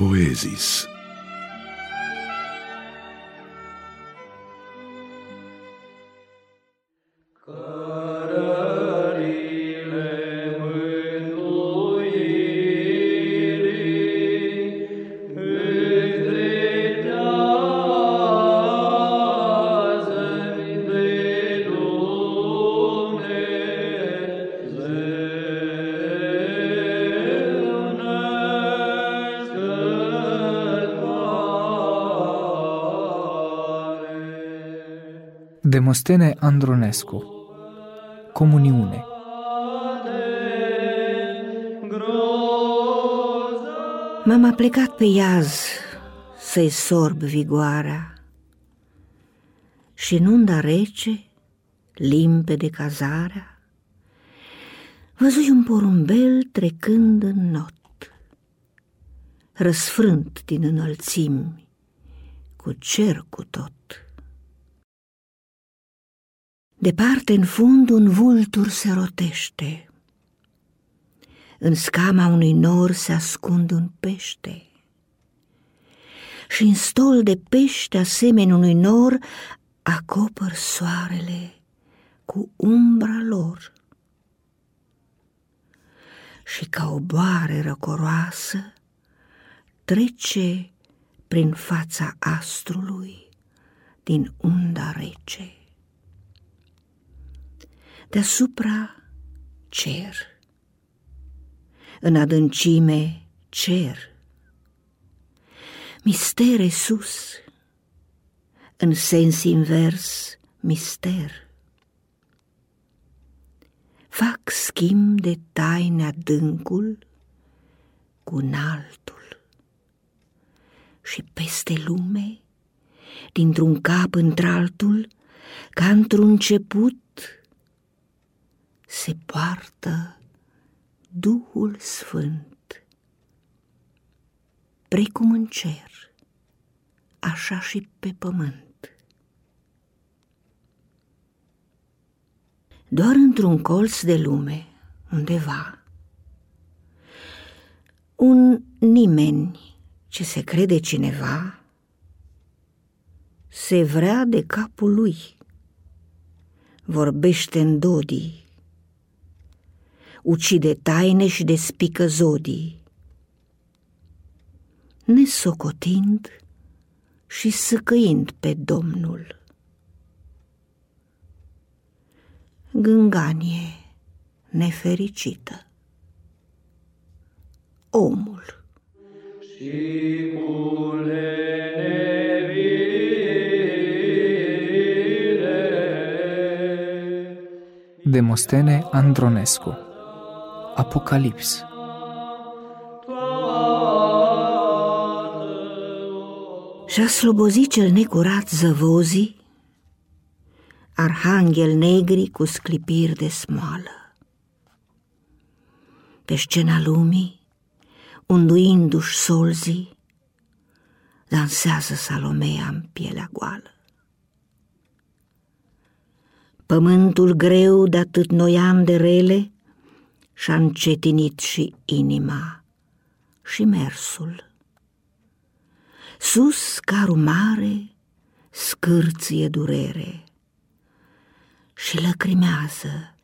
poesis. Demostene Andronescu. Comuniune. M-am aplecat pe iaz să-i sorb vigoarea și în unda rece, limpede cazarea, văzui un porumbel trecând în not, răsfrânt din înălțimi, cu cer cu tot. Departe, în fund, un vultur se rotește. În scama unui nor se ascunde un pește. Și în stol de pește, asemenea unui nor, acopăr soarele cu umbra lor. Și ca o boare răcoroasă trece prin fața astrului din unda rece deasupra cer, în adâncime cer, mistere sus, în sens invers mister. Fac schimb de taine adâncul cu altul. Și peste lume, dintr-un cap într-altul, ca într-un început, se poartă Duhul Sfânt. Precum în cer, așa și pe pământ. Doar într-un colț de lume, undeva, un nimeni ce se crede cineva, se vrea de capul lui, vorbește în dodii, ucide taine și despică zodii. Nesocotind și săcăind pe Domnul. Gânganie nefericită. Omul. Și cu Demostene Andronescu Apocalips Și-a slobozit cel necurat zăvozii, arhanghel negri cu sclipiri de smoală. Pe scena lumii, unduindu-și solzii, dansează Salomea în pielea goală. Pământul greu de atât noiam de rele, și-a încetinit și inima și mersul. Sus, carul mare, scârție durere și lăcrimează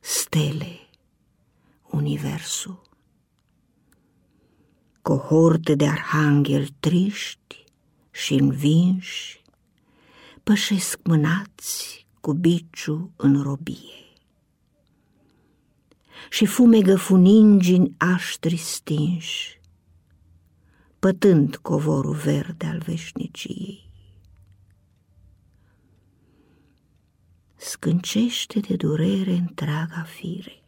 stele universul. Cohorte de arhanghel triști și învinși pășesc mânați cu biciu în robie și fumegă funingini aștri stinși, pătând covorul verde al veșniciei. Scâncește de durere întreaga fire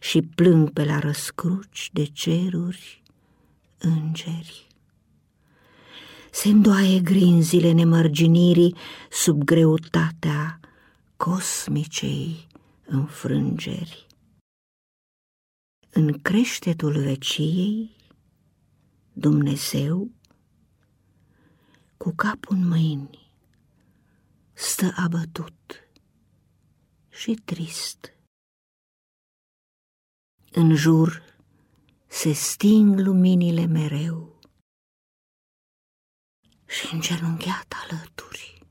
și plâng pe la răscruci de ceruri îngeri. Se îndoaie grinzile nemărginirii sub greutatea cosmicei înfrângeri. În creștetul veciei, Dumnezeu, cu capul în mâini, stă abătut și trist. În jur se sting luminile mereu și îngenunchiat alături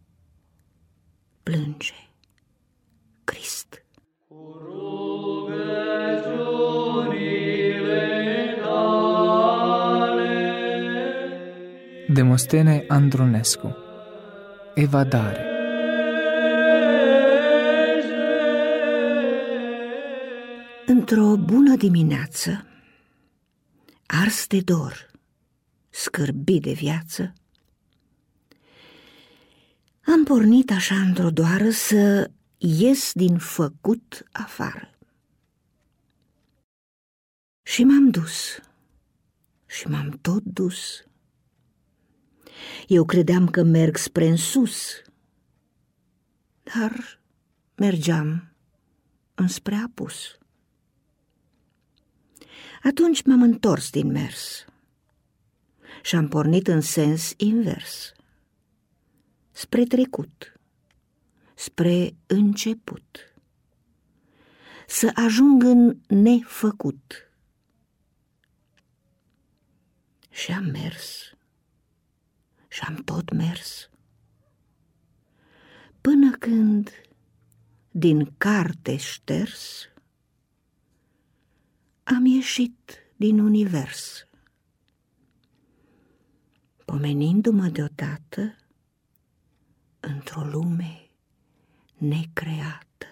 plânge Crist. Demostene Andronescu Evadare Într-o bună dimineață, ars de dor, scârbit de viață, am pornit așa într-o doară să ies din făcut afară. Și m-am dus, și m-am tot dus. Eu credeam că merg spre în sus, dar mergeam înspre apus. Atunci m-am întors din mers. Și am pornit în sens invers, spre trecut, spre început, să ajung în nefăcut. Și am mers și am tot mers, până când, din carte șters, am ieșit din univers. Pomenindu-mă deodată într-o lume necreată,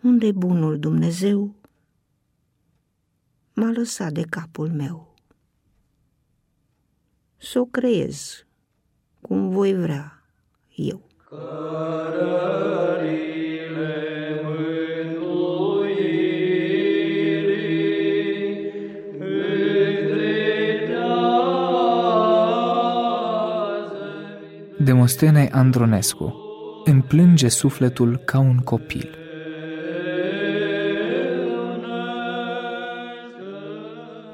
unde bunul Dumnezeu m-a lăsat de capul meu. Să o creez cum voi vrea eu. Demostene Andronescu îmi plânge sufletul ca un copil.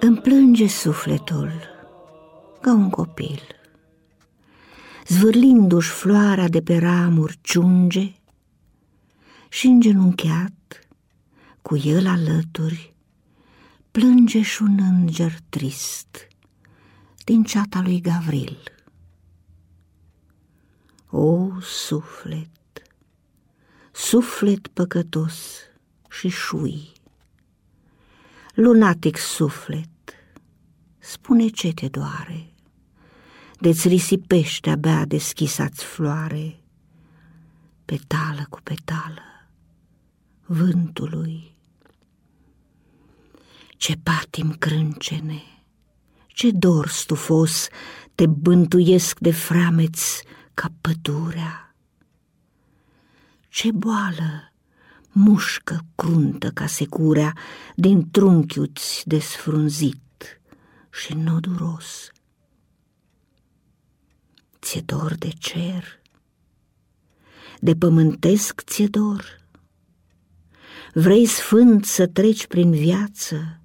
Îmi plânge sufletul ca un copil, zvârlindu-și floarea de pe ramuri ciunge și îngenunchiat, cu el alături, plânge și un înger trist din ceata lui Gavril. O, suflet, suflet păcătos și șui, lunatic suflet, spune ce te doare, de-ți risipește abia deschisați floare, petală cu petală, vântului. Ce patim crâncene, ce dor stufos te bântuiesc de frameți ca pădurea. Ce boală mușcă cruntă ca securea din trunchiuți desfrunzit și noduros. Ți-e dor de cer, de pământesc ți-e dor. Vrei sfânt să treci prin viață,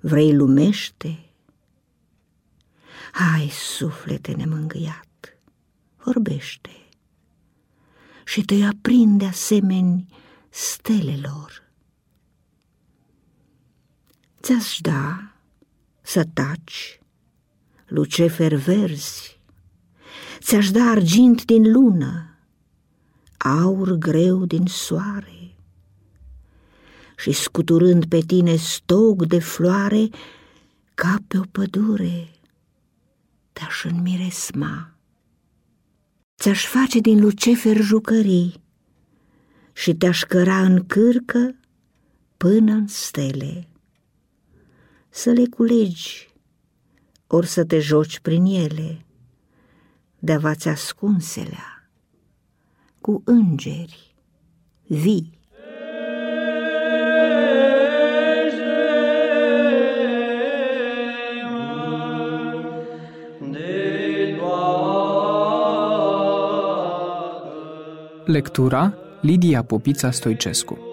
vrei lumește? Hai, suflete nemângâiat! vorbește și te aprinde asemeni stelelor. Ți-aș da să taci, lucefer verzi, ți-aș da argint din lună, aur greu din soare, și scuturând pe tine stog de floare, ca pe o pădure, te-aș înmiresma. Ți-aș face din lucefer jucării și te-aș căra în cârcă până în stele. Să le culegi, ori să te joci prin ele, de-a ascunselea, cu îngeri vii. Lectura Lidia Popița Stoicescu